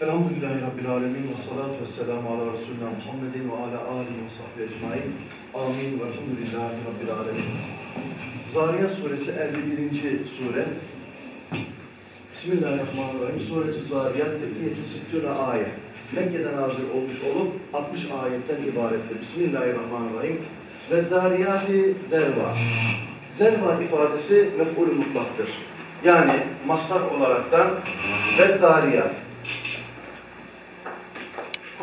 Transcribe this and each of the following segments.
Elhamdülillahi Rabbil Alemin ve salatu ve selamu ala Resulina Muhammedin ve ala alihi ve sahbihi ecmain. Amin ve elhamdülillahi Rabbil Alemin. Zariyat suresi 51. sure. Bismillahirrahmanirrahim. Sureti Zariyat 270 ayet. Mekke'den nazil olmuş olup 60 ayetten ibarettir. Bismillahirrahmanirrahim. Ve zariyati derva. Zerva ifadesi mef'ul mutlaktır. Yani mastar olaraktan ve dariyat.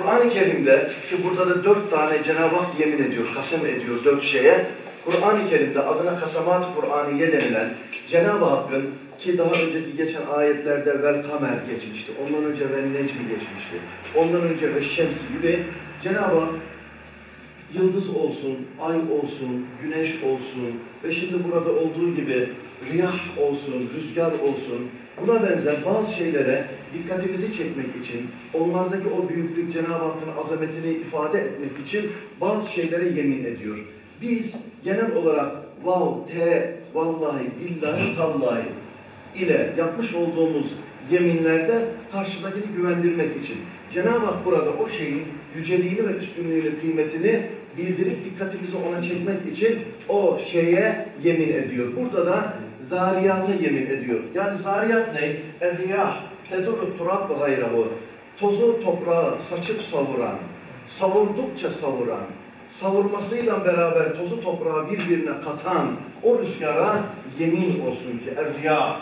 Kur'an-ı Kerim'de ki burada da dört tane Cenab-ı Hak yemin ediyor, kasem ediyor dört şeye. Kur'an-ı Kerim'de adına kasamat Kur'aniye denilen Cenab-ı Hakk'ın ki daha önceki geçen ayetlerde vel kamer geçmişti. Ondan önce vel necmi geçmişti. Ondan önce ve şems gibi Cenab-ı Hak yıldız olsun, ay olsun, güneş olsun ve şimdi burada olduğu gibi riyah olsun, rüzgar olsun, buna benzer bazı şeylere dikkatimizi çekmek için, onlardaki o büyüklük Cenab-ı Hakk'ın azametini ifade etmek için bazı şeylere yemin ediyor. Biz genel olarak vav, te, vallahi, billahi, tallahi ile yapmış olduğumuz yeminlerde karşıdakini güvendirmek için. Cenab-ı Hak burada o şeyin yüceliğini ve üstünlüğünü, kıymetini bildirip dikkatimizi ona çekmek için o şeye yemin ediyor. Burada da zariyata yemin ediyor. Yani zariyat ne? Er-riyah, tezuru turab ve gayrahu. Tozu toprağı saçıp savuran, savurdukça savuran, savurmasıyla beraber tozu toprağı birbirine katan o rüzgara yemin olsun ki er-riyah.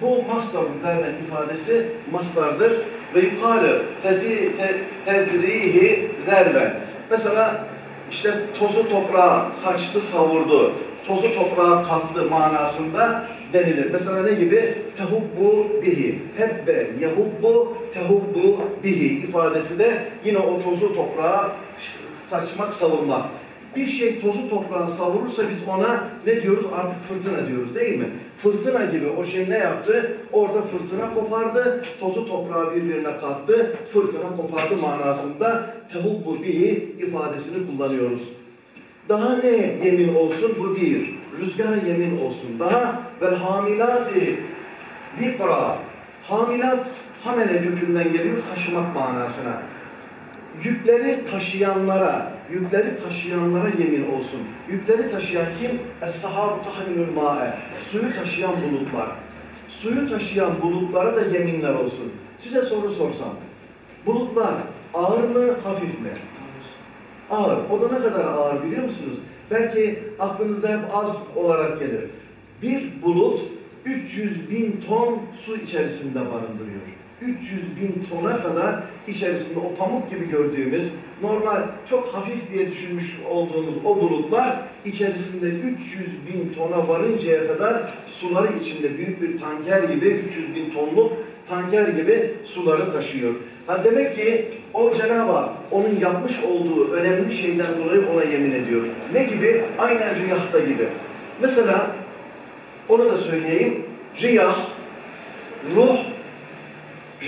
Bu mastarın derlen ifadesi mastardır ve yukarı tezi te, tedrihi zerven. Mesela işte tozu toprağa saçtı savurdu, tozu toprağa kattı manasında denilir. Mesela ne gibi? Tehubbu bihi. Hebbe yehubbu tehubbu bihi ifadesi de yine o tozu toprağa saçmak, savurmak. Bir şey tozu toprağa savurursa biz ona ne diyoruz? Artık fırtına diyoruz değil mi? Fırtına gibi o şey ne yaptı? Orada fırtına kopardı, tozu toprağı birbirine kattı, fırtına kopardı manasında tehubbu bihi ifadesini kullanıyoruz. Daha ne yemin olsun? Bu bir. Rüzgara yemin olsun. Daha vel hamilati vikra. Hamilat hamele kökünden geliyor taşımak manasına. Yükleri taşıyanlara, yükleri taşıyanlara yemin olsun. Yükleri taşıyan kim? Es-sahabu tahminül ma'e. Suyu taşıyan bulutlar. Suyu taşıyan bulutlara da yeminler olsun. Size soru sorsam. Bulutlar ağır mı, hafif mi? Ağır. O da ne kadar ağır biliyor musunuz? Belki aklınızda hep az olarak gelir. Bir bulut 300 bin ton su içerisinde barındırıyor. 300 bin tona kadar içerisinde o pamuk gibi gördüğümüz normal çok hafif diye düşünmüş olduğumuz o bulutlar içerisinde 300 bin tona varıncaya kadar suları içinde büyük bir tanker gibi 300 bin tonluk tanker gibi suları taşıyor. Ha demek ki o Cenab-ı Hak onun yapmış olduğu önemli şeyden dolayı ona yemin ediyor. Ne gibi? Aynen riyahta gibi. Mesela onu da söyleyeyim. Riyah, ruh,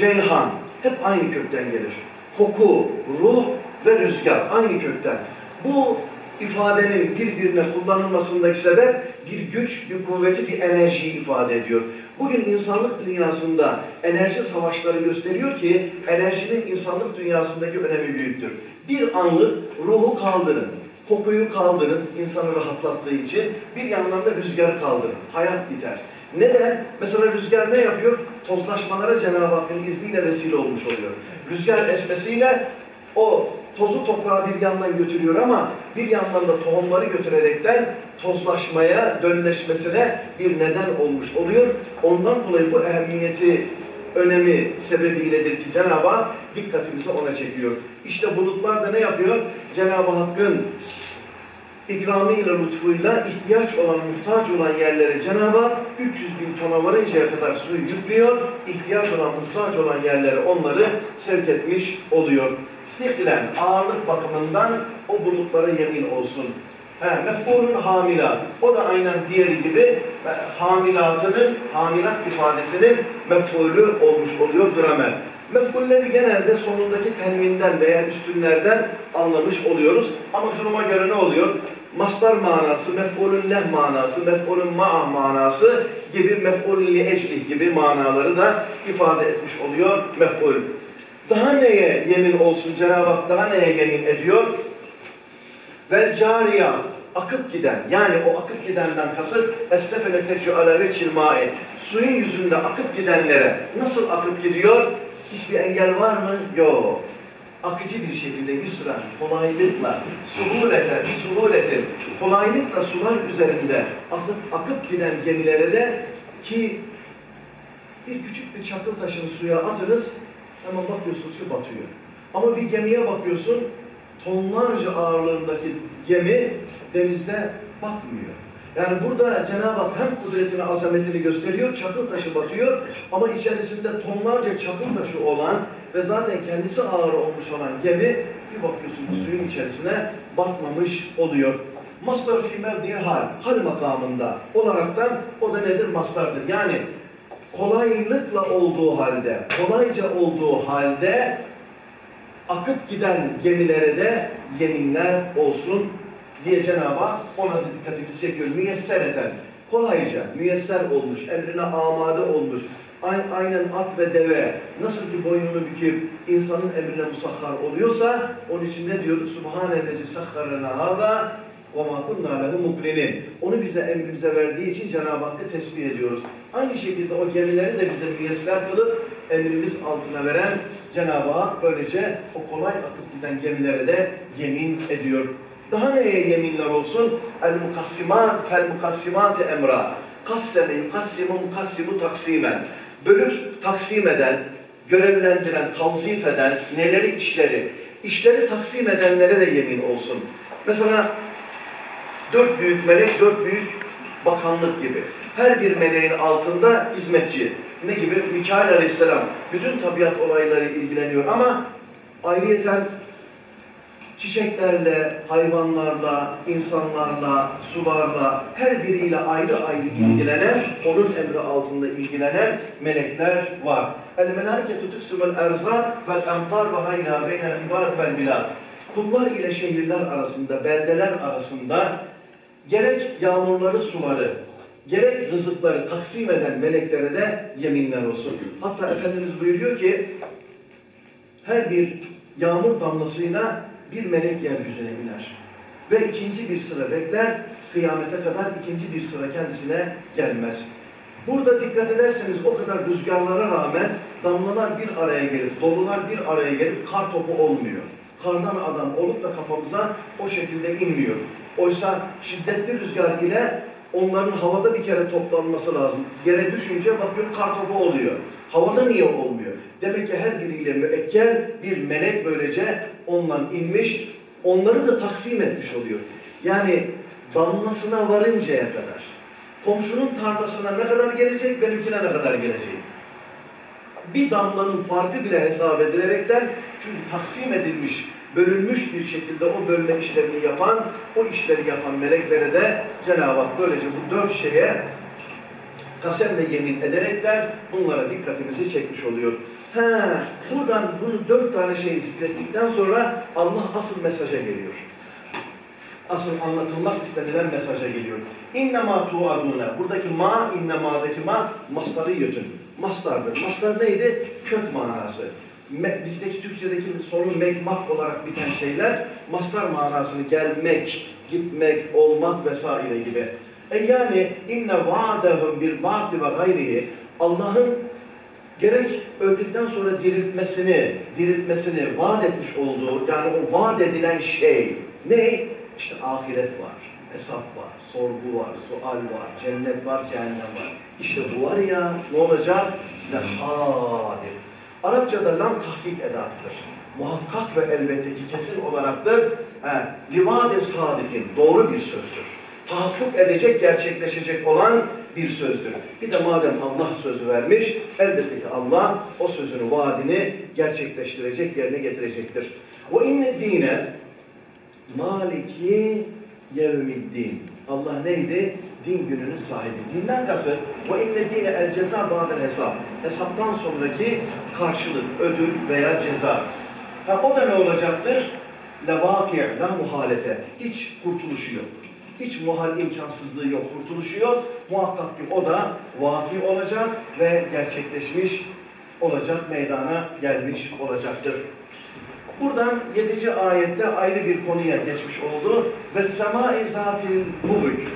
reyhan hep aynı kökten gelir. Koku, ruh ve rüzgar aynı kökten. Bu ifadenin birbirine kullanılmasındaki sebep bir güç, bir kuvveti, bir enerjiyi ifade ediyor. Bugün insanlık dünyasında enerji savaşları gösteriyor ki enerjinin insanlık dünyasındaki önemi büyüktür. Bir anlık ruhu kaldırın, kokuyu kaldırın insanı rahatlattığı için bir yandan da rüzgarı kaldırın. Hayat biter. Neden? Mesela rüzgar ne yapıyor? Tozlaşmalara Cenab-ı Hakk'ın izniyle vesile olmuş oluyor. Rüzgar esmesiyle o tozu toprağı bir yandan götürüyor ama bir yandan da tohumları götürerekten tozlaşmaya, dönleşmesine bir neden olmuş oluyor. Ondan dolayı bu ehemmiyeti, önemi sebebiyledir ki Cenab-ı Hak dikkatimizi ona çekiyor. İşte bulutlar da ne yapıyor? Cenab-ı Hakk'ın ikramıyla, lütfuyla ihtiyaç olan, muhtaç olan yerlere Cenab-ı Hak 300 bin tona varıncaya kadar suyu yüklüyor. İhtiyaç olan, muhtaç olan yerlere onları sevk etmiş oluyor. Fiklen, ağırlık bakımından o bulutlara yemin olsun. He, mef'ulun hamilat. O da aynen diğeri gibi e, hamilatının, hamilat ifadesinin mef'ulü olmuş oluyor gramer. Mef'ulleri genelde sonundaki tenvinden veya üstünlerden anlamış oluyoruz. Ama duruma göre ne oluyor? Mastar manası, mef'ulün leh manası, mef'ulün ma'ah manası gibi mef'ulün li gibi manaları da ifade etmiş oluyor mef'ul. Daha neye yemin olsun Cenab-ı Hak daha neye yemin ediyor? Vel cariya akıp giden yani o akıp gidenden kasıt es-sefele tecrü ala veçil mai suyun yüzünde akıp gidenlere nasıl akıp gidiyor? Hiçbir engel var mı? Yok. Akıcı bir şekilde yusran, kolaylıkla, suhulete, suhuletin, kolaylıkla sular üzerinde akıp, akıp giden gemilere de ki bir küçük bir çakıl taşını suya atınız, hemen bakıyorsunuz ki batıyor. Ama bir gemiye bakıyorsun, tonlarca ağırlığındaki gemi denizde batmıyor. Yani burada Cenab-ı Hak hem kudretini, azametini gösteriyor, çakıl taşı batıyor ama içerisinde tonlarca çakıl taşı olan ve zaten kendisi ağır olmuş olan gemi bir bakıyorsun suyun içerisine batmamış oluyor. Mastar fi mevdiği hal, hal makamında olaraktan o da nedir? Mastardır. Yani kolaylıkla olduğu halde, kolayca olduğu halde akıp giden gemilere de yeminler olsun diye Cenab-ı Hak ona da dikkatimizi çekiyor. Müyesser eden, kolayca müyesser olmuş, emrine amade olmuş. Aynen at ve deve nasıl ki boynunu büküp insanın emrine musahhar oluyorsa onun için ne diyorduk? Subhanellezi sahharena hâzâ ve ma kunna lehu mukrinin. Onu bize emrimize verdiği için Cenab-ı Hakk'ı tesbih ediyoruz. Aynı şekilde o gemileri de bize müyesser kılıp emrimiz altına veren Cenab-ı Hak böylece o kolay akıp giden gemilere de yemin ediyor. Daha neye yeminler olsun? El mukassimat fel mukassimat emra. Kasseme yukassimu mukassimu taksimen. Bölüp taksim eden, görevlendiren, tavzif eden neleri işleri, işleri taksim edenlere de yemin olsun. Mesela dört büyük melek, dört büyük bakanlık gibi. Her bir meleğin altında hizmetçi. Ne gibi? Mikail Aleyhisselam bütün tabiat olayları ilgileniyor ama ayrıyeten çiçeklerle, hayvanlarla, insanlarla, sularla, her biriyle ayrı ayrı ilgilenen, onun emri altında ilgilenen melekler var. El melâketu tuksumul erzâ vel emtar ve hayna beynel ibad vel bilad. Kullar ile şehirler arasında, beldeler arasında gerek yağmurları, suları, gerek rızıkları taksim eden meleklere de yeminler olsun. Hatta Efendimiz buyuruyor ki, her bir yağmur damlasıyla bir melek yeryüzüne iner. Ve ikinci bir sıra bekler, kıyamete kadar ikinci bir sıra kendisine gelmez. Burada dikkat ederseniz o kadar rüzgarlara rağmen damlalar bir araya gelip, dolular bir araya gelip kar topu olmuyor. Kardan adam olup da kafamıza o şekilde inmiyor. Oysa şiddetli rüzgar ile onların havada bir kere toplanması lazım. Yere düşünce bakıyor kar topu oluyor. Havada niye olmuyor? Demek ki her biriyle müekkel bir melek böylece ondan inmiş, onları da taksim etmiş oluyor. Yani damlasına varıncaya kadar, komşunun tarlasına ne kadar gelecek, benimkine ne kadar gelecek? Bir damlanın farkı bile hesap edilerekten, çünkü taksim edilmiş, bölünmüş bir şekilde o bölme işlerini yapan, o işleri yapan meleklere de Cenab-ı Hak böylece bu dört şeye kasem ve yemin ederekler bunlara dikkatimizi çekmiş oluyor. He, buradan bunu dört tane şeyi zikrettikten sonra Allah asıl mesaja geliyor. Asıl anlatılmak istenilen mesaja geliyor. İnnemâ tuadûne. Buradaki ma, innemâdaki ma, mastarı yötün. Mastardır. Mastar neydi? Kök manası. Bizdeki Türkçedeki sonu mekmak olarak biten şeyler, mastar manasını gelmek, gitmek, olmak vesaire gibi. E yani inne vaadehum bir ba'ti ve gayrihi Allah'ın gerek öldükten sonra diriltmesini, diriltmesini vaat etmiş olduğu yani o vaat edilen şey ne? İşte ahiret var, hesap var, sorgu var, sual var, cennet var, cehennem var. İşte bu var ya ne olacak? Lesadir. Arapçada lam tahkik edatıdır. Muhakkak ve elbette ki kesin olaraktır. Livade sadikin doğru bir sözdür tahakkuk edecek, gerçekleşecek olan bir sözdür. Bir de madem Allah sözü vermiş, elbette ki Allah o sözünü, vaadini gerçekleştirecek, yerine getirecektir. O inne dine maliki yevmiddin. Allah neydi? Din gününün sahibi. Dinden kasıt ve inne dine el ceza ba'del hesap. Hesaptan sonraki karşılık, ödül veya ceza. Ha, o da ne olacaktır? Levâki, la muhalete. Hiç kurtuluşu yok. Hiç muhal imkansızlığı yok, kurtuluşu yok. Muhakkak ki o da vaki olacak ve gerçekleşmiş olacak, meydana gelmiş olacaktır. Buradan 7. ayette ayrı bir konuya geçmiş oldu. Ve sema-i zatil hubük.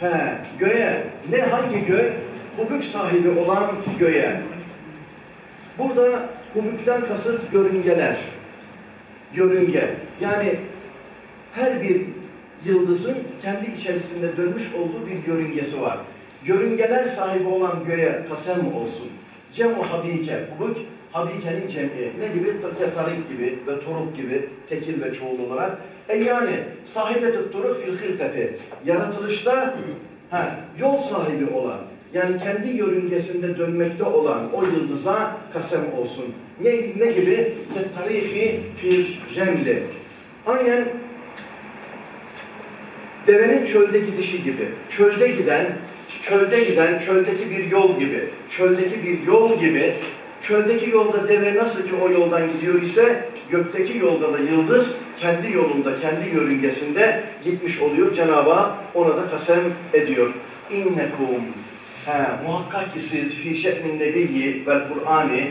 He, göğe. Ne hangi göğe? Hubük sahibi olan göğe. Burada hubükten kasıt görüngeler. Görünge. Yani her bir yıldızın kendi içerisinde dönmüş olduğu bir yörüngesi var. Yörüngeler sahibi olan göğe kasem olsun. Cem-u habike, hubuk, habikenin cem'i. Ne gibi? Tarik gibi ve turuk gibi, tekil ve çoğul olarak. E yani sahibet turuk fil hilkati. Yaratılışta ha, yol sahibi olan, yani kendi yörüngesinde dönmekte olan o yıldıza kasem olsun. Ne, ne gibi? Tarihi fil remli. Aynen devenin çölde gidişi gibi. Çölde giden, çölde giden, çöldeki bir yol gibi. Çöldeki bir yol gibi. Çöldeki yolda deve nasıl ki o yoldan gidiyor ise gökteki yolda da yıldız kendi yolunda, kendi yörüngesinde gitmiş oluyor. Cenab-ı ona da kasem ediyor. İnnekum He, muhakkak ki siz fi şe'nin nebiyyi vel Kur'ani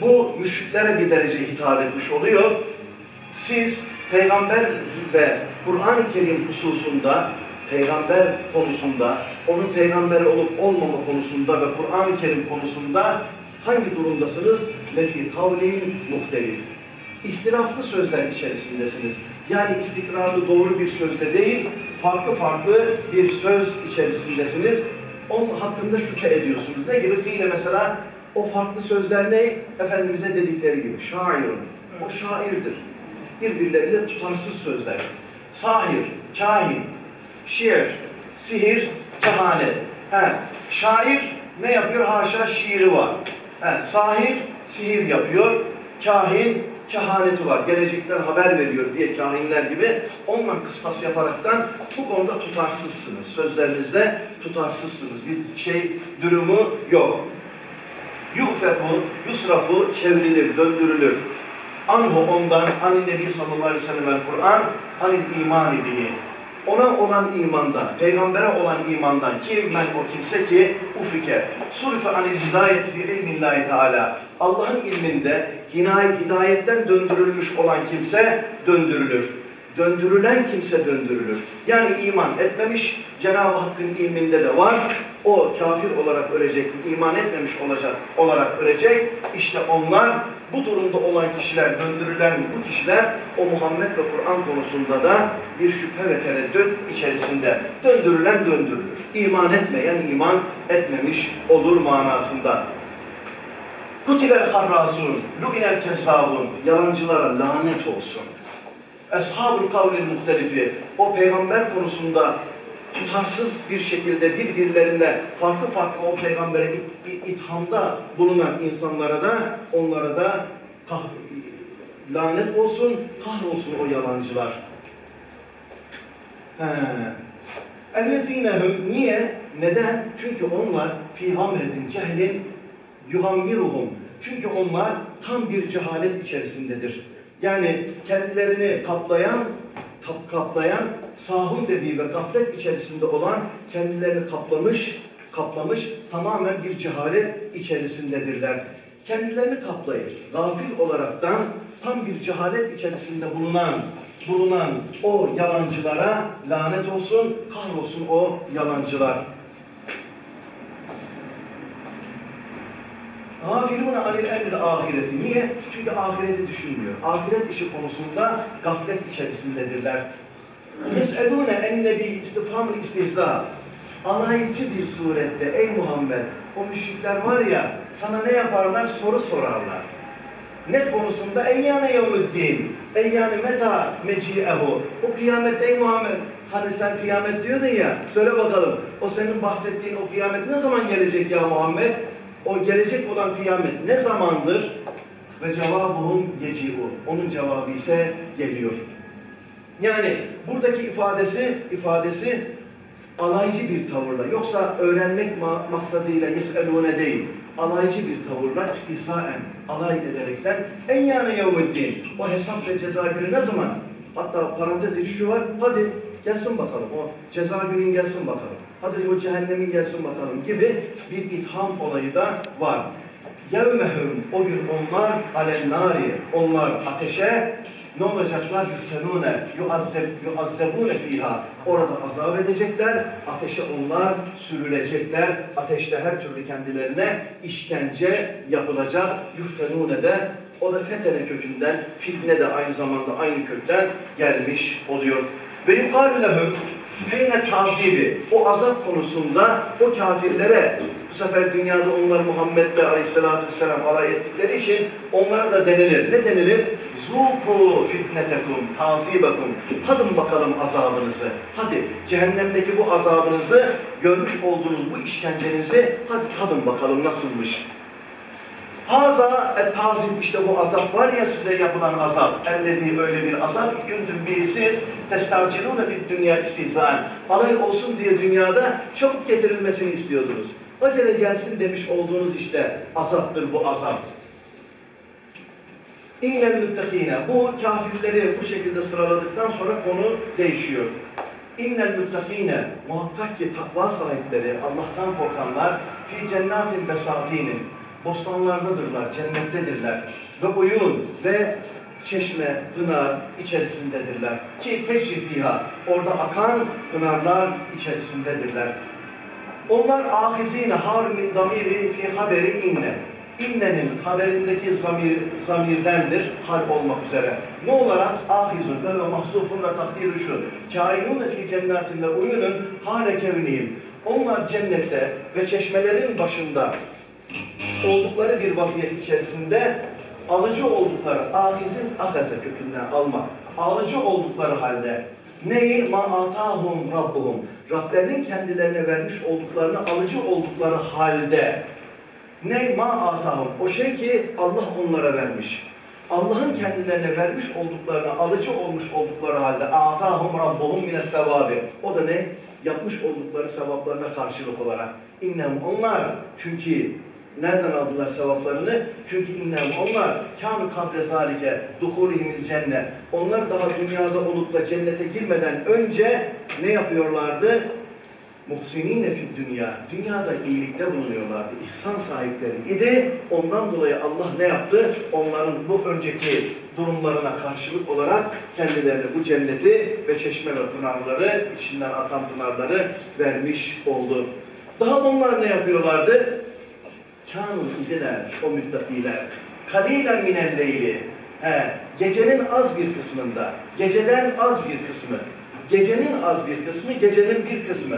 bu müşriklere bir derece hitap etmiş oluyor. Siz peygamber ve Kur'an-ı Kerim hususunda, peygamber konusunda, onun peygamberi olup olmama konusunda ve Kur'an-ı Kerim konusunda hangi durumdasınız? Lefi kavlin muhtelif. İhtilaflı sözler içerisindesiniz. Yani istikrarlı doğru bir sözde değil, farklı farklı bir söz içerisindesiniz. Onun hakkında şüphe ediyorsunuz. Ne gibi? Kıyla mesela o farklı sözler ne? Efendimiz'e dedikleri gibi. Şairun. O şairdir. Birbirleriyle tutarsız sözler. Sahir, kahin, şiir, sihir, kehanet. He, şair ne yapıyor? Haşa şiiri var. He, sahir sihir yapıyor. Kahin kehaneti var. Gelecekten haber veriyor diye kahinler gibi onunla kıstas yaparaktan bu konuda tutarsızsınız. Sözlerinizde tutarsızsınız. Bir şey durumu yok. Yufeku, yusrafu çevrilir, döndürülür. Anhu ondan, ani nebi sallallahu aleyhi ve sellem Kur'an, anil imani bihi. Ona olan imandan, peygambere olan imandan ki men o kimse ki ufike, surife anil hidayet fi ilmillahi teala. Allah'ın ilminde hidayetten döndürülmüş olan kimse döndürülür. Döndürülen kimse döndürülür. Yani iman etmemiş, Cenab-ı Hakk'ın ilminde de var. O kafir olarak ölecek, iman etmemiş olacak olarak ölecek. İşte onlar bu durumda olan kişiler, döndürülen bu kişiler o Muhammed ve Kur'an konusunda da bir şüphe ve tereddüt içerisinde döndürülen döndürülür. İman etmeyen iman etmemiş olur manasında. Kutilel harrasun, lu'inel kezzabun, yalancılara lanet olsun. Eshab-ı kavlil muhtelifi, o peygamber konusunda tutarsız bir şekilde birbirlerine farklı farklı o peygambere it, it, ithamda bulunan insanlara da onlara da kah, lanet olsun, kahrolsun o yalancılar. Ellezinehum niye? Neden? Çünkü onlar fi hamredin cehlin yuhammiruhum. Çünkü onlar tam bir cehalet içerisindedir. Yani kendilerini kaplayan, kaplayan, sahun dediği ve gaflet içerisinde olan kendilerini kaplamış, kaplamış tamamen bir cehalet içerisindedirler. Kendilerini kaplayıp gafil olaraktan tam bir cehalet içerisinde bulunan bulunan o yalancılara lanet olsun, kahrolsun o yalancılar. Gafilune anil emri ahireti. Niye? Çünkü ahireti düşünmüyor. Ahiret işi konusunda gaflet içerisindedirler. Yes'elûne en nebi istifham istihza. Alaycı bir surette ey Muhammed o müşrikler var ya sana ne yaparlar soru sorarlar. Ne konusunda? Eyyâne yevmüddin. Eyyâne meta meci'ehu. O kıyamet ey Muhammed. Hani sen kıyamet diyordun ya. Söyle bakalım. O senin bahsettiğin o kıyamet ne zaman gelecek ya Muhammed? O gelecek olan kıyamet ne zamandır? Ve cevabuhum yeci'u. Onun cevabı ise geliyor. Yani buradaki ifadesi ifadesi alaycı bir tavırla yoksa öğrenmek ma maksadıyla yes'elûne değil alaycı bir tavırla istihzaen alay ederekten en yani yevmiddin o hesap ve ceza günü ne zaman hatta parantez içi şu var hadi gelsin bakalım o ceza günün gelsin bakalım hadi o cehennemin gelsin bakalım gibi bir itham olayı da var. yevmehum o gün onlar alennari onlar ateşe ne olacaklar? Yüftenune, yuazzeb, yuazzebune fiha. Orada azap edecekler, ateşe onlar sürülecekler. Ateşte her türlü kendilerine işkence yapılacak. Yüftenune de o da fetene kökünden, fitne de aynı zamanda aynı kökten gelmiş oluyor. Ve yukarı lehum Heyne tazibi, o azap konusunda o kafirlere, bu sefer dünyada onlar Muhammed'le aleyhissalatü vesselam alay ettikleri için onlara da denilir. Ne denilir? Zuku fitnetekum, tazibekum. Tadın bakalım azabınızı. Hadi cehennemdeki bu azabınızı, görmüş olduğunuz bu işkencenizi, hadi tadın bakalım nasılmış. Haza et tazim işte bu azap var ya size yapılan azap. Ellediği öyle bir azap gündüm bir siz testavcilûne fit dünya istihzan. Alay olsun diye dünyada çabuk getirilmesini istiyordunuz. Acele gelsin demiş olduğunuz işte azaptır bu azap. İnnel müttakine. Bu kafirleri bu şekilde sıraladıktan sonra konu değişiyor. İnnel müttakine. Muhakkak ki takva sahipleri, Allah'tan korkanlar fi cennatin besatinin bostanlardadırlar, cennettedirler. Ve uyun ve çeşme, pınar içerisindedirler. Ki teşrifiha, orada akan pınarlar içerisindedirler. Onlar ahizine har min damiri fi haberi inne. İnnenin haberindeki zamir, zamirdendir, hal olmak üzere. Ne olarak? Ahizun ve mahzufun ve takdiri şu. Kainun fi cennetin ve uyunun hale kevniyim. Onlar cennette ve çeşmelerin başında oldukları bir vaziyet içerisinde alıcı oldukları, ahizin ahaze kökünden almak, alıcı oldukları halde neyi ma'atahum rabbuhum Rablerinin kendilerine vermiş olduklarını alıcı oldukları halde ne ma'atahum o şey ki Allah onlara vermiş. Allah'ın kendilerine vermiş olduklarını alıcı olmuş oldukları halde atahum rabbuhum minet tevabi. O da ne? Yapmış oldukları sevaplarına karşılık olarak. İnnem onlar çünkü Nereden aldılar sevaplarını? Çünkü innem onlar kânu kable zâlike duhulihimil cennet. Onlar daha dünyada olup da cennete girmeden önce ne yapıyorlardı? Muhsinine fid dünya. Dünyada iyilikte bulunuyorlardı. İhsan sahipleri idi. Ondan dolayı Allah ne yaptı? Onların bu önceki durumlarına karşılık olarak kendilerine bu cenneti ve çeşme ve pınarları, içinden akan pınarları vermiş oldu. Daha onlar ne yapıyorlardı? Kânû idiler o müttakiler. Kalilen minelleyli. He, gecenin az bir kısmında, geceden az bir kısmı, gecenin az bir kısmı, gecenin bir kısmı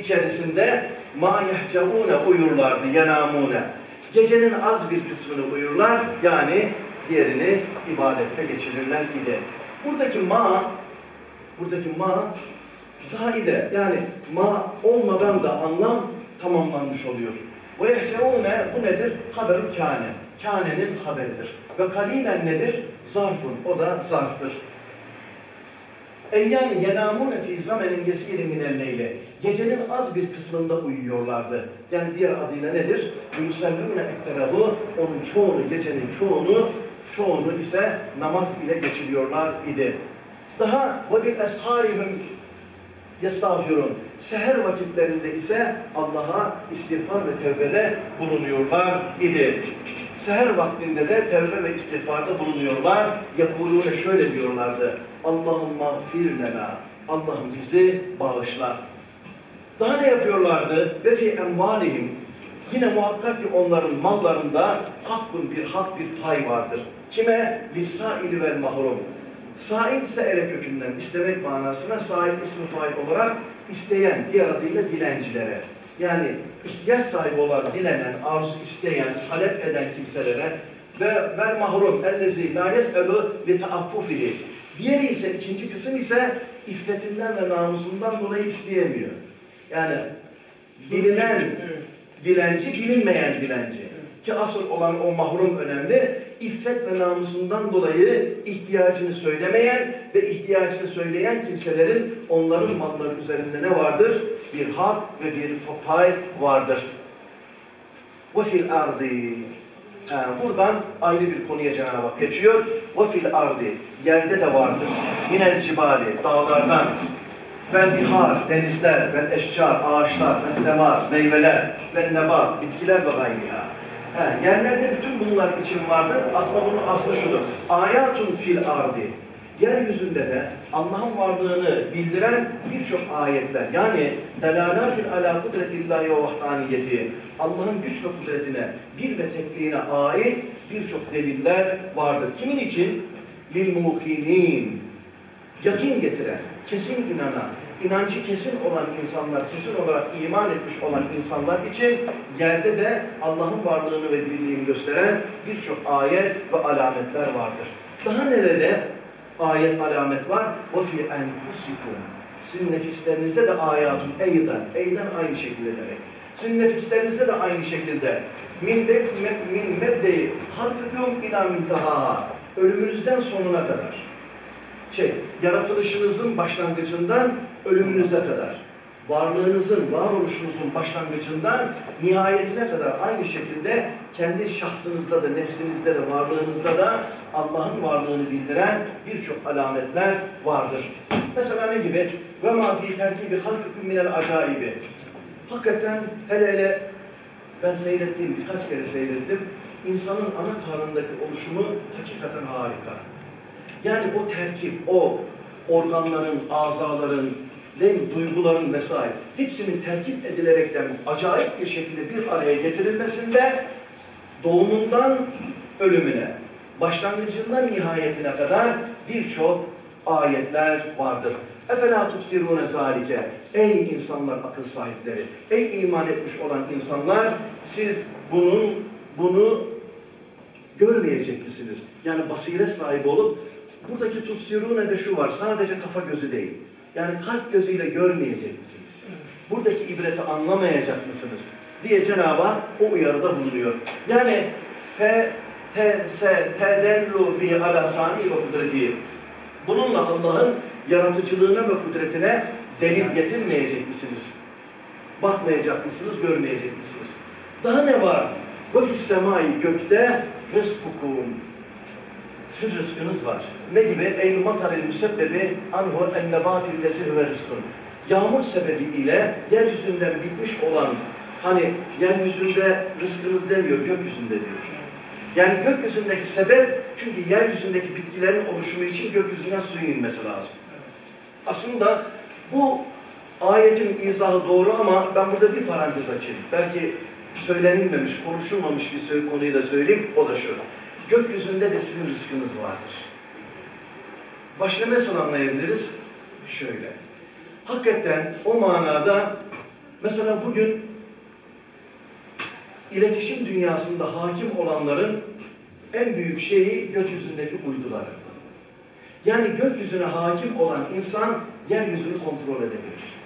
içerisinde ma yehcaune uyurlardı, yenamune. Gecenin az bir kısmını uyurlar, yani diğerini ibadette geçirirler idi. Buradaki ma, buradaki ma zaide, yani ma olmadan da anlam tamamlanmış oluyor. Ve yehceune bu nedir? Haber kâne. Kânenin haberidir. Ve kalilen nedir? Zarfun. O da zarftır. Eyyâni yenâmûne fî zamenin yesîrin minelleyle. Gecenin az bir kısmında uyuyorlardı. Yani diğer adıyla nedir? Yusellûne ekterehu. Onun çoğunu, gecenin çoğunu, çoğunu ise namaz ile geçiriyorlar idi. Daha ve bil esharihim yestağfirun. Seher vakitlerinde ise Allah'a istiğfar ve tevbede bulunuyorlar idi. Seher vaktinde de tevbe ve istiğfarda bulunuyorlar. Yakulune şöyle diyorlardı. Allahumma fir lena. Allah'ım bizi bağışla. Daha ne yapıyorlardı? Ve fi envalihim. Yine muhakkak ki onların mallarında hakkın bir hak bir pay vardır. Kime? Lissaili vel mahrum. Sail ise ere kökünden istemek manasına sail ismi fail olarak isteyen, diğer adıyla dilencilere. Yani ihtiyaç sahibi olan, dilenen, arzu isteyen, talep eden kimselere ve ver mahrum ellezi la yes'elu li taaffufihi. Diğeri ise ikinci kısım ise iffetinden ve namusundan dolayı isteyemiyor. Yani bilinen dilenci, bilinmeyen dilenci. Ki asıl olan o mahrum önemli. İffet ve namusundan dolayı ihtiyacını söylemeyen ve ihtiyacını söyleyen kimselerin onların malları üzerinde ne vardır? Bir hak ve bir pay vardır. Ve fil ardi. buradan ayrı bir konuya Cenab-ı Hak geçiyor. Ve fil ardi. Yerde de vardır. Minel cibali. Dağlardan. Vel bihar, denizler, vel eşcar, ağaçlar, temar, meyveler, vel nebat, bitkiler ve gayriha. He, yerlerde bütün bunlar için vardır. Aslında bunun aslı şudur. Ayatun fil ardi. Yeryüzünde de Allah'ın varlığını bildiren birçok ayetler. Yani delalatil ala kudretillahi ve vahdaniyeti. Allah'ın güç ve kudretine, bir ve tekliğine ait birçok deliller vardır. Kimin için? Lil muhinin. Yakin getiren, kesin inanan, inancı kesin olan insanlar, kesin olarak iman etmiş olan insanlar için yerde de Allah'ın varlığını ve birliğini gösteren birçok ayet ve alametler vardır. Daha nerede ayet alamet var? وَفِي أَنْفُسِكُمْ Sizin nefislerinizde de ayatun eyden, eyden aynı şekilde demek. Sizin nefislerinizde de aynı şekilde min, min mebdeyi halkıkum ila mintaha ölümünüzden sonuna kadar şey, yaratılışınızın başlangıcından ölümünüze kadar, varlığınızın, varoluşunuzun başlangıcından nihayetine kadar aynı şekilde kendi şahsınızda da, nefsinizde de, varlığınızda da Allah'ın varlığını bildiren birçok alametler vardır. Mesela ne gibi? Ve ma fi terkibi halküküm minel acaibi. Hakikaten hele hele ben seyrettiğim, birkaç kere seyrettim. İnsanın ana karnındaki oluşumu hakikaten harika. Yani o terkip, o organların, azaların, ve duyguların vesaire hepsinin terkip edilerekten acayip bir şekilde bir araya getirilmesinde doğumundan ölümüne, başlangıcından nihayetine kadar birçok ayetler vardır. Efela tubsirune zalike. Ey insanlar akıl sahipleri, ey iman etmiş olan insanlar siz bunun bunu görmeyecek misiniz? Yani basiret sahibi olup buradaki tubsirune de şu var. Sadece kafa gözü değil. Yani kalp gözüyle görmeyecek misiniz? Buradaki ibreti anlamayacak mısınız? diye Cenab-ı Hak o uyarıda bulunuyor. Yani fe te se tedellu bi ala sani ve kudreti. Bununla Allah'ın yaratıcılığına ve kudretine delil getirmeyecek misiniz? Bakmayacak mısınız, görmeyecek misiniz? Daha ne var? Ve fis semai gökte rızkukum. Sizin rızkınız var. Ne gibi? Eylül mataril müsebbebi anhu ennebatil lesi ve rızkun. Yağmur sebebiyle yeryüzünden bitmiş olan hani yeryüzünde rızkınız demiyor, gökyüzünde diyor. Yani gökyüzündeki sebep çünkü yeryüzündeki bitkilerin oluşumu için gökyüzünden suyun inmesi lazım. Aslında bu ayetin izahı doğru ama ben burada bir parantez açayım. Belki söylenilmemiş, konuşulmamış bir konuyu da söyleyeyim. O da şu. Gökyüzünde de sizin rızkınız vardır. Başka nasıl anlayabiliriz? Şöyle. Hakikaten o manada mesela bugün iletişim dünyasında hakim olanların en büyük şeyi gökyüzündeki uyduları. Yani gökyüzüne hakim olan insan yeryüzünü kontrol edebilir.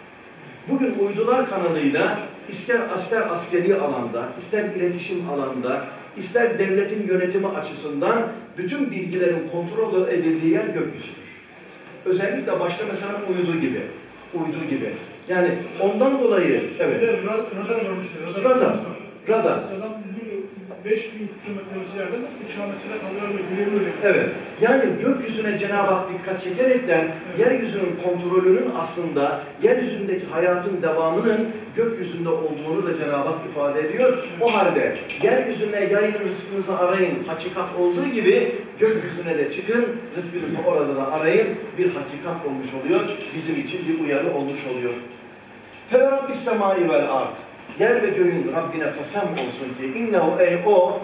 Bugün uydular kanalıyla ister asker askeri alanda, ister iletişim alanda, ister devletin yönetimi açısından bütün bilgilerin kontrol edildiği yer gökyüzüdür. Özellikle başta mesela uydu gibi. Uydu gibi. Yani ondan dolayı evet. Radar var mesela. Radar. Radar. Radar. Mesela 5000 kilometre yerden uçağı mesela kaldırır ve görebilir. Evet. Yani gökyüzüne Cenab-ı Hak dikkat çekerekten evet. yeryüzünün kontrolünün aslında yeryüzündeki hayatın devamının gökyüzünde olduğunu da Cenab-ı Hak ifade ediyor. O halde yeryüzüne yayın rızkınızı arayın hakikat olduğu gibi gökyüzüne de çıkın rızkınızı orada da arayın bir hakikat olmuş oluyor. Bizim için bir uyarı olmuş oluyor. Fevrabbis semai vel ard yer ve göğün Rabbine kasem olsun ki innehu ey o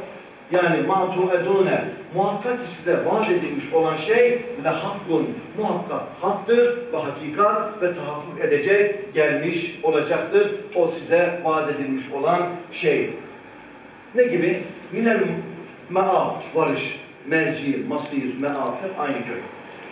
yani matu edune muhakkak ki size vaat edilmiş olan şey le hakkun muhakkak haktır ve hakikat ve tahakkuk edecek gelmiş olacaktır. O size vaat edilmiş olan şey. Ne gibi? Minel me'ab varış, merci, masir, me'ab hep aynı köy.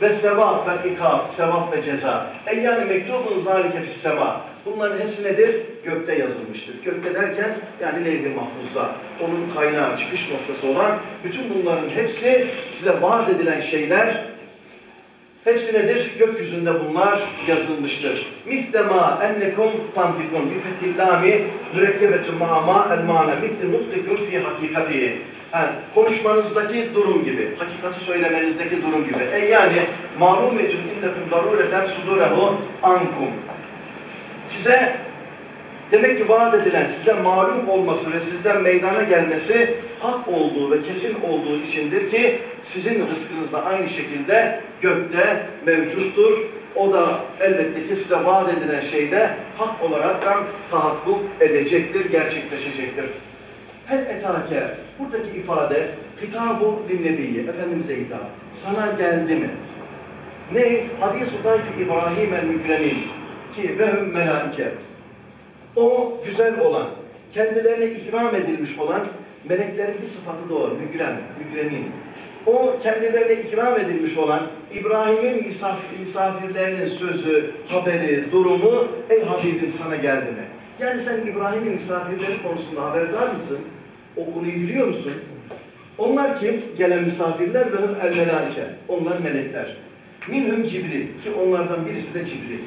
Ve sevap ve ikab, sevap ve ceza. E yani mektubun zalike fis sema. Bunların hepsi nedir? Gökte yazılmıştır. Gökte derken yani levh-i mahfuzda. Onun kaynağı, çıkış noktası olan bütün bunların hepsi size vaat edilen şeyler hepsi nedir? Gökyüzünde bunlar yazılmıştır. Mihdema ennekum tantikun bi fethillami mürekkebetun ma'ama el mana mithli nutkikum fi hakikati. Yani konuşmanızdaki durum gibi, hakikati söylemenizdeki durum gibi. E yani malumetun innekum darureten sudurehu ankum size Demek ki vaat edilen size malum olması ve sizden meydana gelmesi hak olduğu ve kesin olduğu içindir ki sizin rızkınız da aynı şekilde gökte mevcuttur. O da elbette ki size vaat edilen şeyde hak olaraktan tahakkuk edecektir, gerçekleşecektir. Hel etake, buradaki ifade hitabu linnebiye, Efendimiz'e hitap. Sana geldi mi? Ne? Hadis-i İbrahim el-Mükremin ki ve hüm melaike. O güzel olan, kendilerine ikram edilmiş olan meleklerin bir sıfatı doğru, mükrem, mükremin. O kendilerine ikram edilmiş olan İbrahim'in misafir, misafirlerinin sözü, haberi, durumu ey Habibim sana geldi mi? Yani sen İbrahim'in misafirleri konusunda haberdar mısın? O konuyu biliyor musun? Onlar kim? Gelen misafirler ve el melaike. Onlar melekler. Minhum Cibril ki onlardan birisi de Cibril.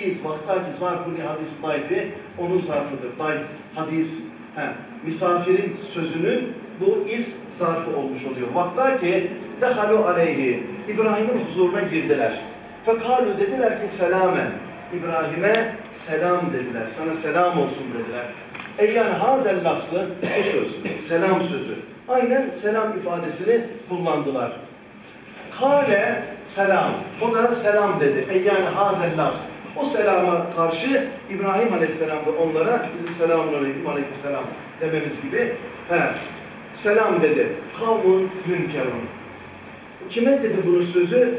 İz vaktaki zarfuni hadis dayfi onun zarfıdır. Dayf hadis he, misafirin sözünün bu iz zarfı olmuş oluyor. Vaktaki dehalu aleyhi İbrahim'in huzuruna girdiler. Fekalu dediler ki selamen İbrahim'e selam dediler. Sana selam olsun dediler. E yani hazel lafzı bu söz. Selam sözü. Aynen selam ifadesini kullandılar. Kale selam. O da selam dedi. E yani hazel lafz. O selama karşı İbrahim Aleyhisselam da onlara bizim selamun aleyküm aleyküm selam dememiz gibi he, selam dedi. Kavmun münkerun. Kime dedi bunun sözü?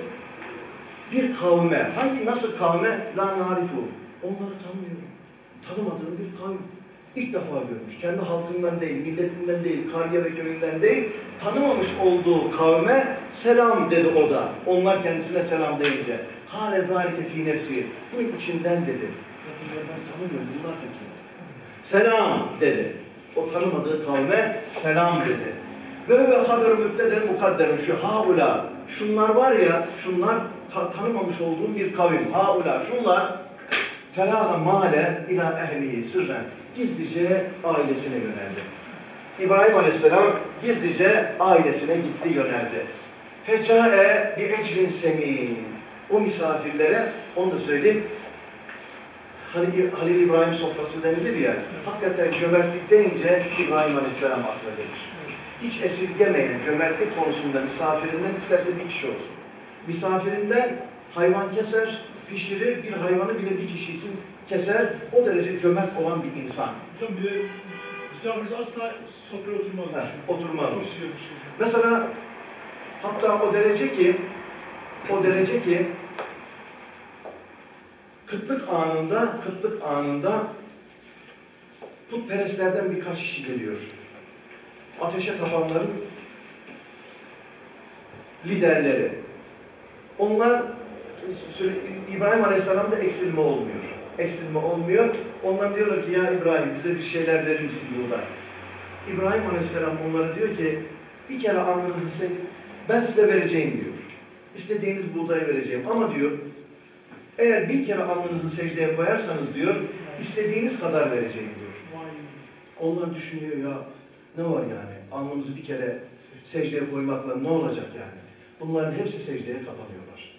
Bir kavme. Hangi nasıl kavme? La narifu. Onları tanımıyorum. Tanımadığım bir kavim. İlk defa görmüş. Kendi halkından değil, milletinden değil, karya ve köyünden değil, tanımamış olduğu kavme selam dedi o da. Onlar kendisine selam deyince. Kâle zâlike fî nefsi. Bunun içinden dedi. Ya ben tanımıyorum, bunlar da kim? Selam dedi. O tanımadığı kavme selam dedi. Ve ve haber mübteden mukadderin şu haula. Şunlar var ya, şunlar ta tanımamış olduğum bir kavim. Haula, şunlar feraha male ila ehlihi sırren gizlice ailesine yöneldi. İbrahim Aleyhisselam gizlice ailesine gitti yöneldi. Fecae bi ecrin semin. O misafirlere, onu da söyleyeyim, hani Halil İbrahim sofrası denilir ya, hakikaten cömertlik deyince İbrahim Aleyhisselam akla gelir. Hiç esirgemeyen cömertlik konusunda misafirinden isterse bir kişi olsun. Misafirinden hayvan keser, pişirir, bir hayvanı bile bir kişi için keser, o derece cömert olan bir insan. Hocam bir de misafirimiz asla sofraya oturmazmış. Çok güzelmiş. Mesela hatta o derece ki o derece ki kıtlık anında kıtlık anında putperestlerden birkaç kişi geliyor. Ateşe tapanların liderleri. Onlar İbrahim Aleyhisselam'da eksilme olmuyor. Eksilme olmuyor. Onlar diyorlar ki ya İbrahim bize bir şeyler verir misin burada? İbrahim Aleyhisselam onlara diyor ki bir kere alnınızı sen, ben size vereceğim diyor. İstediğiniz buğdayı vereceğim ama diyor eğer bir kere alnınızı secdeye koyarsanız diyor istediğiniz kadar vereceğim diyor. Onlar düşünüyor ya ne var yani alnımızı bir kere secdeye koymakla ne olacak yani? Bunların hepsi secdeye kapanıyorlar.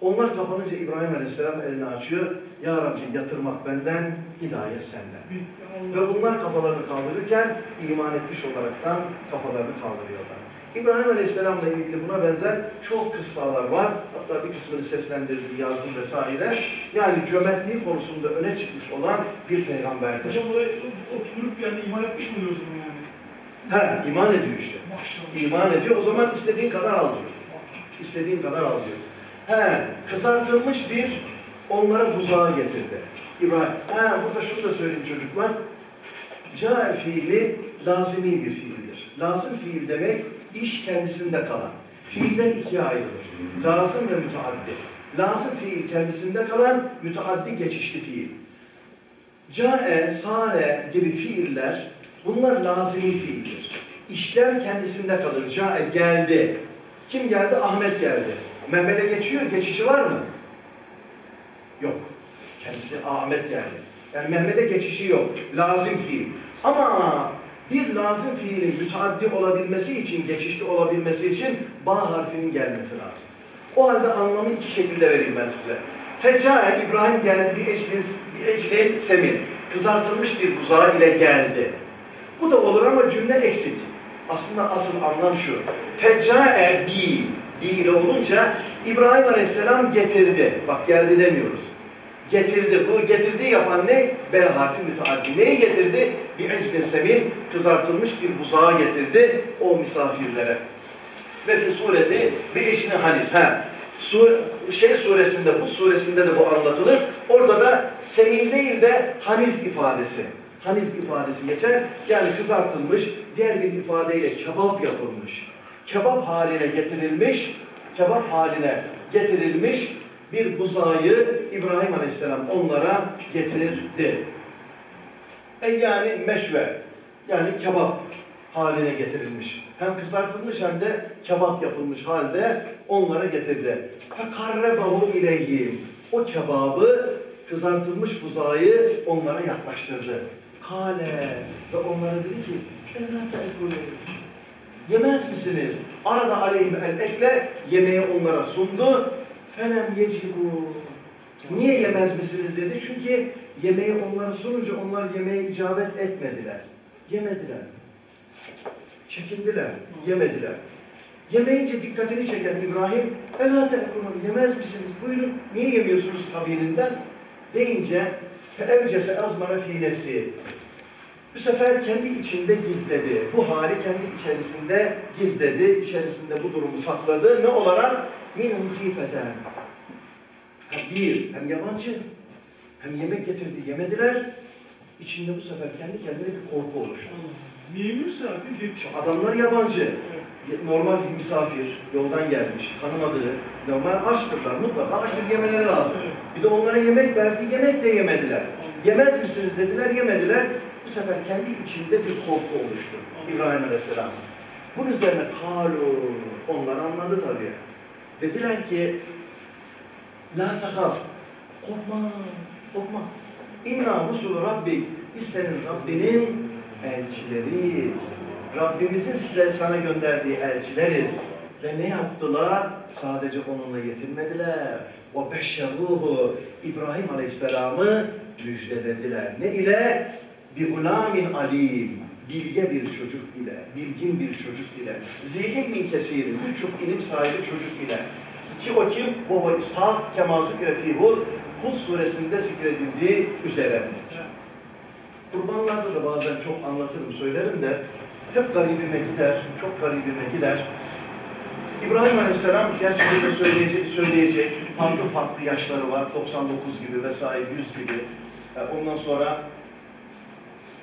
Onlar kapanınca İbrahim Aleyhisselam elini açıyor. Ya Rabbi yatırmak benden, hidayet senden. Ve bunlar kafalarını kaldırırken iman etmiş olaraktan kafalarını kaldırıyorlar. İbrahim Aleyhisselam'la ilgili buna benzer çok kıssalar var. Hatta bir kısmını seslendirdim, yazdım vesaire. Yani cömertliği konusunda öne çıkmış olan bir peygamberdir. Hocam olay oturup yani iman etmiş mi oluyoruz bunu yani? He, iman ediyor işte. Maşallah. İman ediyor, o zaman istediğin kadar al diyor. İstediğin kadar al diyor. He, kızartılmış bir onlara buzağı getirdi. İbrahim, he, burada şunu da söyleyeyim çocuklar. Ca fiili lazimi bir fiildir. Lazım fiil demek iş kendisinde kalan. Fiiller ikiye ayrılır. Lazım ve müteaddi. Lazım fiil kendisinde kalan, müteaddi geçişli fiil. Cae, sare gibi fiiller bunlar lazimi fiildir. İşlem kendisinde kalır. Cae geldi. Kim geldi? Ahmet geldi. Mehmet'e geçiyor, geçişi var mı? Yok. Kendisi Ahmet geldi. Yani Mehmet'e geçişi yok. Lazım fiil. Ama bir lazım fiilin müteaddi olabilmesi için, geçişli olabilmesi için ba harfinin gelmesi lazım. O halde anlamı iki şekilde vereyim ben size. Fecae İbrahim geldi bir eclis, bir eclin semin. kızartılmış bir buzağı ile geldi. Bu da olur ama cümle eksik. Aslında asıl anlam şu. Feccae bi, ile olunca İbrahim Aleyhisselam getirdi. Bak geldi demiyoruz. Getirdi. Bu getirdiği yapan ne? B harfi müteaddi. Neyi getirdi? Bir ecne semir, kızartılmış bir buzağı getirdi o misafirlere. Ve fi sureti bir eşine hanis. Ha. Sur, şey suresinde, bu suresinde de bu anlatılır. Orada da semin değil de haniz ifadesi. Haniz ifadesi geçer. Yani kızartılmış, diğer bir ifadeyle kebap yapılmış Kebap haline getirilmiş, kebap haline getirilmiş bir buzağı İbrahim Aleyhisselam onlara getirdi. E yani meşve, yani kebap haline getirilmiş. Hem kızartılmış hem de kebap yapılmış halde onlara getirdi. فَقَرَّبَهُ اِلَيْهِمْ O kebabı, kızartılmış buzağı onlara yaklaştırdı. Kale ve onlara dedi ki Yemez misiniz? Arada aleyhim el ekle yemeği onlara sundu. Felem yecibu. Niye yemez misiniz dedi. Çünkü yemeği onlara sununca onlar yemeğe icabet etmediler. Yemediler. Çekindiler. Yemediler. Yemeyince dikkatini çeken İbrahim, Ela te'kulun, yemez misiniz? Buyurun, niye yemiyorsunuz kabilinden? Deyince, feevcese azmara fi nefsi. Bu sefer kendi içinde gizledi. Bu hali kendi içerisinde gizledi. İçerisinde bu durumu sakladı. Ne olarak? Minhum hifeten. Bir, hem yabancı, hem yemek getirdi, yemediler. İçinde bu sefer kendi kendine bir korku oluştu. Neymiş abi? Bir Adamlar yabancı. Normal bir misafir, yoldan gelmiş, tanımadığı, normal açtırlar, mutlaka açtır yemeleri lazım. Bir de onlara yemek verdi, yemek de yemediler. Yemez misiniz dediler, yemediler. Bu sefer kendi içinde bir korku oluştu İbrahim Aleyhisselam. Bunun üzerine kalu, onlar anladı tabii. Dediler ki, La takaf, korkma, korkma. İnna rusulü Rabbi, biz senin Rabbinin elçileriyiz. Rabbimizin size sana gönderdiği elçileriz. Ve ne yaptılar? Sadece onunla yetinmediler. O beşşerruhu İbrahim Aleyhisselam'ı müjdelediler. Ne ile? Bir gulamin alim. Bilge bir çocuk ile, bilgin bir çocuk ile, zihnin min kesirin, birçok ilim sahibi çocuk ile. Ki o kim? Baba İshak, kemazuk refihul, Kul suresinde zikredildiği üzere. Kurbanlarda da bazen çok anlatırım, söylerim de hep garibime gider, çok garibime gider. İbrahim Aleyhisselam burada söyleyecek, söyleyecek farklı farklı yaşları var. 99 gibi vesaire 100 gibi. Ondan sonra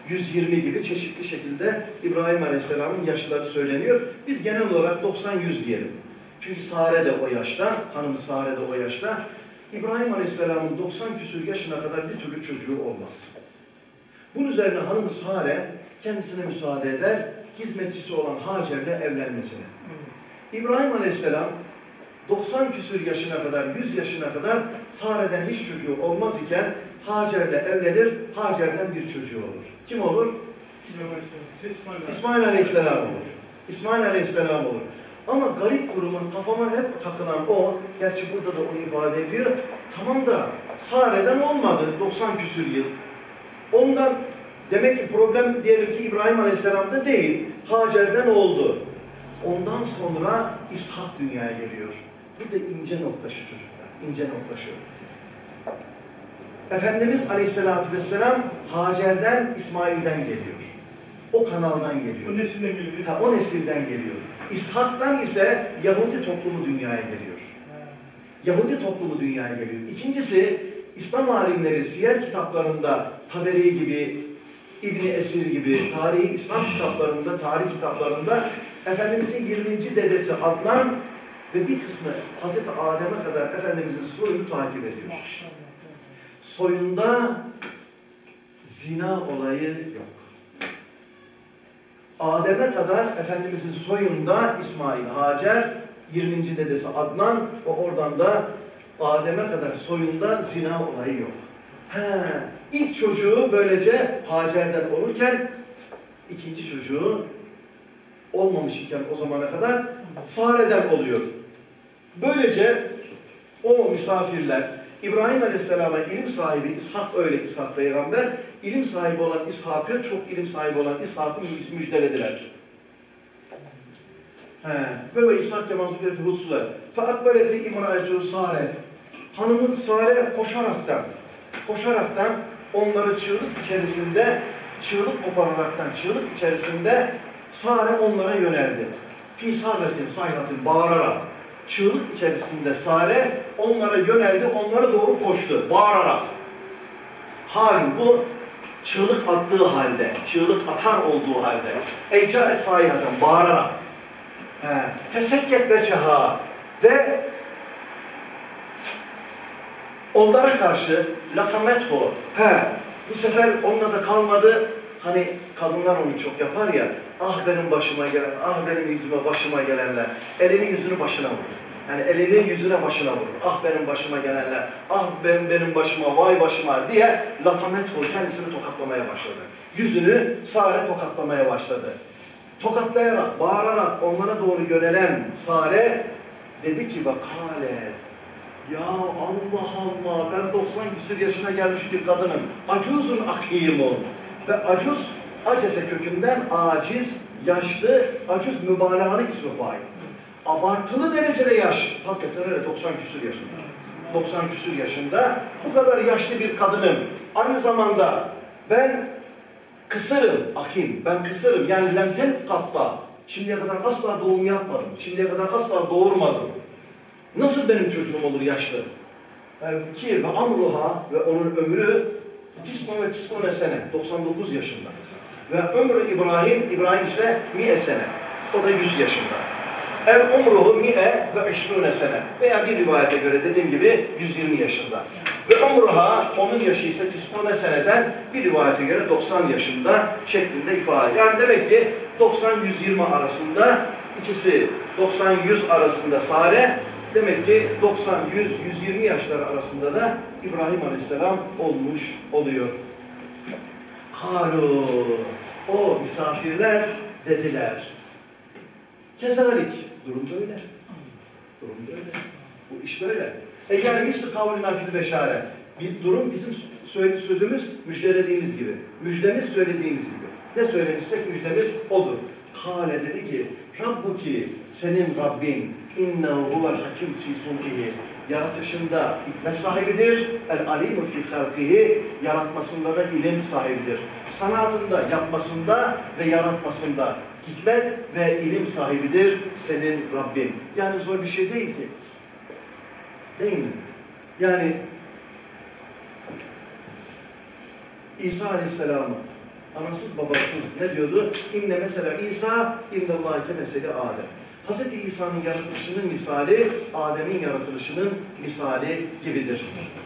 120 gibi çeşitli şekilde İbrahim Aleyhisselam'ın yaşları söyleniyor. Biz genel olarak 90-100 diyelim. Çünkü Sare de o yaşta, hanımı Sare de o yaşta. İbrahim Aleyhisselam'ın 90 küsur yaşına kadar bir türlü çocuğu olmaz. Bunun üzerine hanımı Sare kendisine müsaade eder, hizmetçisi olan Hacer'le evlenmesine. İbrahim Aleyhisselam 90 küsür yaşına kadar, 100 yaşına kadar Sare'den hiç çocuğu olmaz iken Hacer'le evlenir, Hacer'den bir çocuğu olur. Kim olur? İsmail Aleyhisselam olur. İsmail Aleyhisselam olur. Ama garip durumun kafama hep takılan o, gerçi burada da onu ifade ediyor. Tamam da Sare'den olmadı 90 küsür yıl. Ondan demek ki problem diyelim ki İbrahim Aleyhisselam'da değil, Hacer'den oldu. Ondan sonra İshak dünyaya geliyor. Bir de ince nokta şu çocuklar, ince nokta şu. Efendimiz Aleyhisselatü Vesselam Hacer'den, İsmail'den geliyor. O kanaldan geliyor. O nesilden geliyor. Ha, o nesilden geliyor. İshak'tan ise Yahudi toplumu dünyaya geliyor. Yahudi toplumu dünyaya geliyor. İkincisi, İslam alimleri siyer kitaplarında Taberi gibi, İbni Esir gibi, tarihi İslam kitaplarında, tarih kitaplarında Efendimizin 20. dedesi Adnan ve bir kısmı Hazreti Adem'e kadar Efendimizin soyunu takip ediyor. Soyunda zina olayı yok. Adem'e kadar Efendimizin soyunda İsmail, Hacer, 20. dedesi Adnan, o oradan da Adem'e kadar soyunda zina olayı yok. He, ilk çocuğu böylece Hacer'den olurken ikinci çocuğu olmamış iken o zamana kadar Sare'den oluyor. Böylece o misafirler İbrahim Aleyhisselam'a ilim sahibi İshak öyle İshak peygamber. ilim sahibi olan İshak'ı çok ilim sahibi olan İshak'ı müjdelediler. He. Ve İshak kemal zükre fi hutsule. Fe akbereti imraetu Sare. Hanımı Sare koşaraktan, koşaraktan onları çığlık içerisinde, çığlık kopararaktan, çığlık içerisinde Sare onlara yöneldi. Fi sabetin, sayhatin, bağırarak. Çığlık içerisinde Sare onlara yöneldi, onlara doğru koştu, bağırarak. Hal bu çığlık attığı halde, çığlık atar olduğu halde. Eca sayhaten, bağırarak. Fesekket ve ceha ve onlara karşı lakamet bu. He, bu sefer onunla da kalmadı. Hani kadınlar onu çok yapar ya. Ah benim başıma gelen, ah benim yüzüme başıma gelenler. Elini yüzünü başına vurur. Yani elini yüzüne başına vurur. Ah benim başıma gelenler, ah benim, benim başıma, vay başıma diye lakamet bu. Kendisini tokatlamaya başladı. Yüzünü Sare tokatlamaya başladı. Tokatlayarak, bağırarak onlara doğru yönelen Sare dedi ki vakale ya Allah Allah ben 90 küsur yaşına gelmiş bir kadınım. Acuzun akimun. Ve acuz aceze kökünden aciz, yaşlı, acuz mübalağalı ismi fail. Abartılı derecede yaş. Hakikaten öyle 90 küsur yaşında. 90 küsur yaşında bu kadar yaşlı bir kadınım. Aynı zamanda ben kısırım, akim, ben kısırım. Yani lemten katta. Şimdiye kadar asla doğum yapmadım. Şimdiye kadar asla doğurmadım. Nasıl benim çocuğum olur yaşlı? Ki ve amruha ve onun ömrü tisma ve tismune sene, 99 yaşında. Ve ömrü İbrahim, İbrahim ise mi'e sene, o da 100 yaşında. Ev umruhu mi'e ve işrune sene. Veya bir rivayete göre dediğim gibi 120 yaşında. Ve umruha, onun yaşı ise tismune seneden bir rivayete göre 90 yaşında şeklinde ifade. Yani demek ki 90-120 arasında ikisi 90-100 arasında Sare, Demek ki 90, 100, 120 yaşları arasında da İbrahim Aleyhisselam olmuş oluyor. Kalu, o misafirler dediler. Kezalik, durum böyle. Durum böyle. Bu iş böyle. Eğer misli kavlina fil beşare. Bir durum bizim sözümüz müjdelediğimiz gibi. Müjdemiz söylediğimiz gibi. Ne söylemişsek müjdemiz odur. Kale dedi ki, Rabbuki senin Rabbin innehu huvel hakim fi sun'ihi yaratışında hikmet sahibidir. El alimu fi halkihi yaratmasında da ilim sahibidir. Sanatında, yapmasında ve yaratmasında hikmet ve ilim sahibidir senin Rabbin. Yani zor bir şey değil ki. Değil mi? Yani İsa Aleyhisselam'ı anasız babasız ne diyordu? İnne mesela İsa indallâhi mesele Adem. Hz. İsa'nın yaratılışının misali, Adem'in yaratılışının misali gibidir.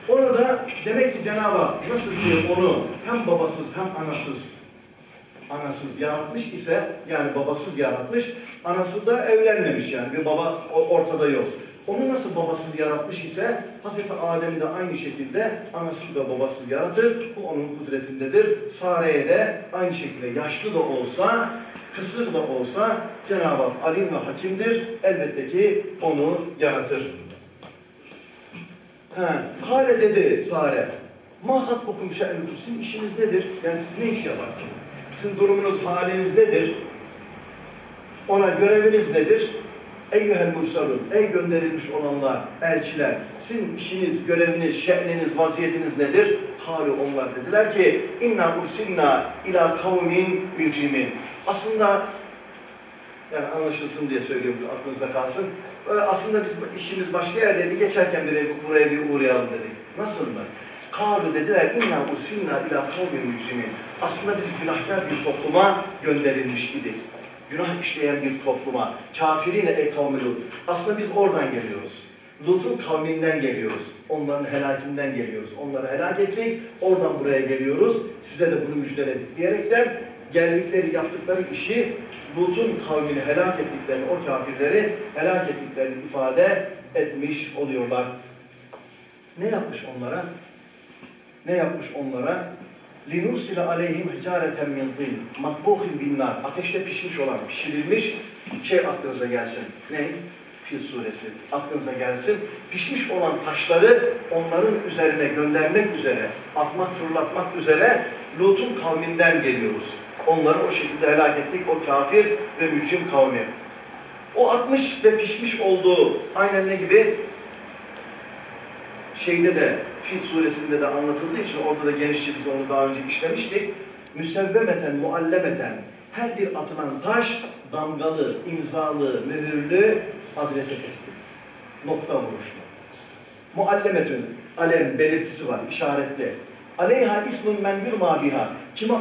Orada demek ki Cenab-ı Hak nasıl ki onu hem babasız hem anasız anasız yaratmış ise yani babasız yaratmış, anası da evlenmemiş yani bir baba ortada yok. Onu nasıl babasız yaratmış ise Hazreti Adem'i de aynı şekilde anasız ve babasız yaratır. Bu onun kudretindedir. Sare'ye de aynı şekilde yaşlı da olsa, kısır da olsa Cenab-ı Hak alim ve hakimdir. Elbette ki onu yaratır. He, Kale dedi Sare. Ma hatbukum şe'nukum. Sizin işiniz nedir? Yani siz ne iş yaparsınız? Sizin durumunuz, haliniz nedir? Ona göreviniz nedir? Eyyühel mursalun, ey gönderilmiş olanlar, elçiler, sizin işiniz, göreviniz, şe'niniz, vaziyetiniz nedir? Kâlu onlar dediler ki, inna ursilna ila kavmin mücrimin. Aslında, yani anlaşılsın diye söylüyorum, aklınızda kalsın. Aslında biz işimiz başka yerdeydi, geçerken bir buraya bir uğrayalım dedik. Nasıl mı? Kâlu dediler, inna ursilna ila kavmin mücrimin. Aslında biz günahkar bir topluma gönderilmiş idik günah işleyen bir topluma, kafirine ey kavmi Lut. Aslında biz oradan geliyoruz. Lut'un kavminden geliyoruz. Onların helakinden geliyoruz. Onları helak ettik, oradan buraya geliyoruz. Size de bunu müjdeledik diyerekten geldikleri, yaptıkları işi Lut'un kavmini helak ettiklerini, o kafirleri helak ettiklerini ifade etmiş oluyorlar. Ne yapmış onlara? Ne yapmış onlara? Linursile aleyhim hicareten min tin makbuhin bin nar ateşte pişmiş olan pişirilmiş şey aklınıza gelsin. Ne? Fil suresi aklınıza gelsin. Pişmiş olan taşları onların üzerine göndermek üzere, atmak fırlatmak üzere Lut'un kavminden geliyoruz. Onları o şekilde helak ettik, o kafir ve mücrim kavmi. O atmış ve pişmiş olduğu aynen ne gibi? Şeyde de, Fil suresinde de anlatıldığı için orada da genişçe biz onu daha önce işlemiştik. Müsevvemeten, muallemeten, her bir atılan taş damgalı, imzalı, mühürlü adrese teslim. Nokta vuruşlu. Muallemetün, alem belirtisi var, işaretli. Aleyha ismun men yurma biha. Kime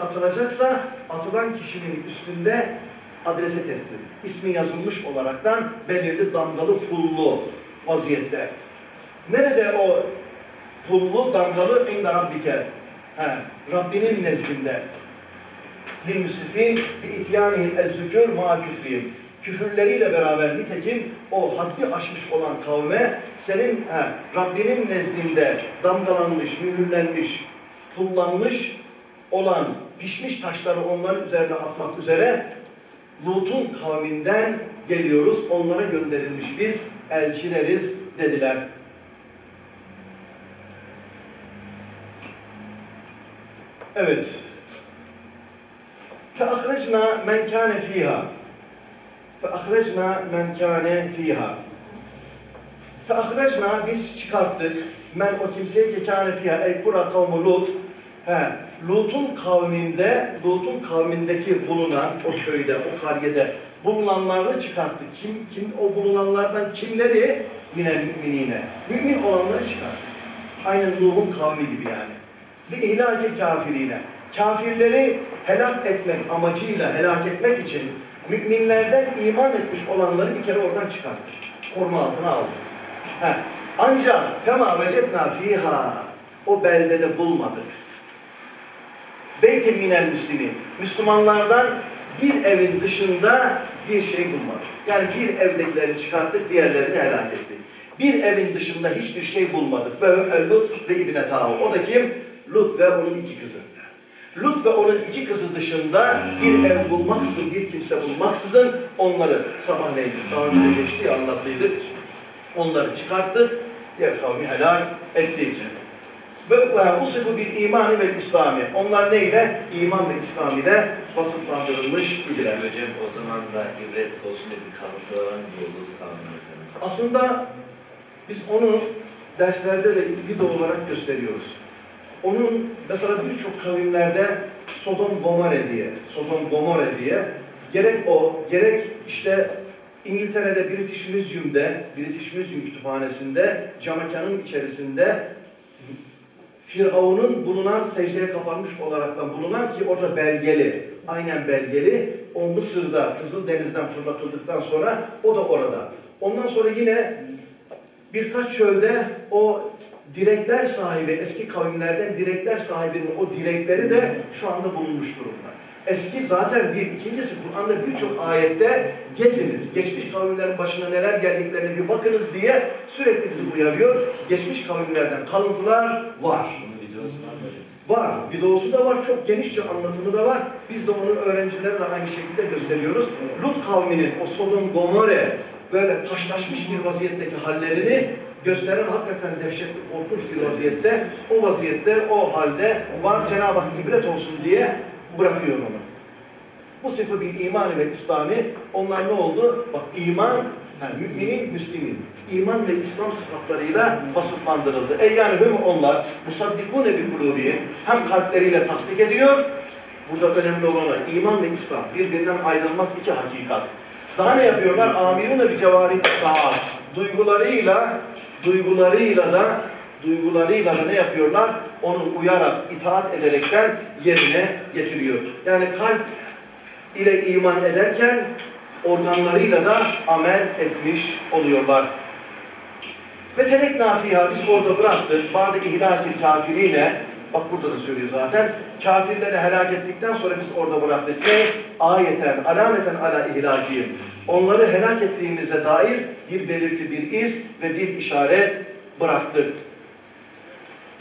atılacaksa atılan kişinin üstünde adrese teslim. İsmi yazılmış olaraktan belirli damgalı pullu vaziyette. Nerede o pullu damgalı inda rabbike? He, Rabbinin nezdinde. Bir müsrifin bi ityanihim ezzükür ma. Küfürleriyle beraber nitekim o haddi aşmış olan kavme senin he, Rabbinin nezdinde damgalanmış, mühürlenmiş, pullanmış olan pişmiş taşları onların üzerine atmak üzere Lut'un kavminden geliyoruz, onlara gönderilmiş biz elçileriz dediler. Evet. فَأَخْرَجْنَا مَنْ كَانَ ف۪يهَا فَأَخْرَجْنَا مَنْ كَانَ ف۪يهَا فَأَخْرَجْنَا Biz çıkarttık. Men o kimseyi ki kâne fîhâ ey kura kavmu Lut. He, Lut'un kavminde, Lut'un kavmindeki bulunan o köyde, o karyede bulunanları çıkarttık. Kim, kim o bulunanlardan kimleri? Yine müminine. Mümin olanları çıkarttık. Aynen Nuh'un kavmi gibi yani. Ve ihlaki kafirine. Kafirleri helak etmek amacıyla helak etmek için müminlerden iman etmiş olanları bir kere oradan çıkarttık. Koruma altına aldık. He. Ancak fema vecetna fiha o beldede bulmadık. Beyt-i minel müslimin. Müslümanlardan bir evin dışında bir şey bulmadık. Yani bir evdekileri çıkarttık, diğerlerini helak ettik. Bir evin dışında hiçbir şey bulmadık. Ve Lut ve İbne Tahu. O da kim? Lut ve onun iki kızı. Lut ve onun iki kızı dışında bir ev bulmaksızın, bir kimse bulmaksızın onları sabahleyin daha önce de geçti anlattıydık. Onları çıkarttık, diğer kavmi helal ettik. Ve bu sıfı bir imanı ve İslami. Onlar neyle? İman ve İslam ile vasıflandırılmış idiler. Hocam o zaman da ibret olsun diye bir kanıtı bu Lut kavminin efendim? Aslında biz onu derslerde de video olarak gösteriyoruz. Onun mesela birçok kavimlerde Sodom Gomorre diye, Sodom Gomorre diye gerek o, gerek işte İngiltere'de British Museum'de, British Museum kütüphanesinde, camekanın içerisinde Firavun'un bulunan secdeye kapanmış olaraktan bulunan ki orada belgeli, aynen belgeli, o Mısır'da Kızıldeniz'den fırlatıldıktan sonra o da orada. Ondan sonra yine birkaç çölde o direkler sahibi, eski kavimlerden direkler sahibinin o direkleri de şu anda bulunmuş durumda. Eski zaten bir, ikincisi Kur'an'da birçok ayette geziniz, geçmiş kavimlerin başına neler geldiklerini bir bakınız diye sürekli bizi uyarıyor. Geçmiş kavimlerden kalıntılar var. Var videosu da var, çok genişçe anlatımı da var. Biz de onu öğrencilere de aynı şekilde gösteriyoruz. Lut kavminin o Sodom Gomorre böyle taşlaşmış bir vaziyetteki hallerini gösteren hakikaten dehşetli, korkunç bir vaziyette, o vaziyette, o halde var Cenab-ı Hak ibret olsun diye bırakıyor onu. Bu sıfır bir iman ve İslami, onlar ne oldu? Bak iman, yani müminin, müslimin, iman ve İslam sıfatlarıyla vasıflandırıldı. E yani hüm onlar, musaddikune bir kulubi, hem kalpleriyle tasdik ediyor, burada önemli olan iman ve İslam, birbirinden ayrılmaz iki hakikat. Daha ne yapıyorlar? Amirune bir cevari taat. Duygularıyla, duygularıyla da duygularıyla da ne yapıyorlar? Onu uyarak, itaat ederekten yerine getiriyor. Yani kalp ile iman ederken organlarıyla da amel etmiş oluyorlar. Ve terek nafiha biz orada bıraktık. Bazı ihlasi kafiriyle Bak burada da söylüyor zaten. Kafirleri helak ettikten sonra biz orada bıraktık. Ne? Ayeten, alameten ala ihlakiyim Onları helak ettiğimize dair bir belirti, bir iz ve bir işaret bıraktık.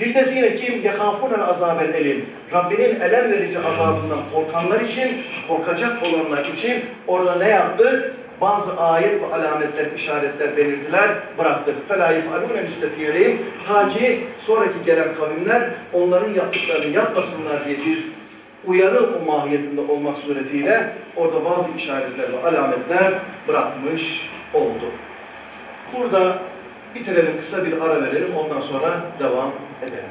Lillezine kim yekâfûnel azâbel elim. Rabbinin elem verici azabından korkanlar için, korkacak olanlar için orada ne yaptık? bazı ayet ve alametler, işaretler, belirtiler bıraktık. فَلَا يَفْعَلُونَ مِسْتَفِيلِهِمْ Ta ki sonraki gelen kavimler onların yaptıklarını yapmasınlar diye bir uyarı mahiyetinde olmak suretiyle orada bazı işaretler ve alametler bırakmış oldu. Burada bitirelim, kısa bir ara verelim, ondan sonra devam edelim.